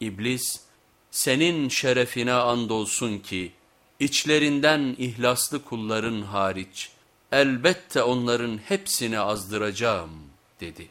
İblis, senin şerefine andolsun ki içlerinden ihlaslı kulların hariç elbette onların hepsini azdıracağım dedi.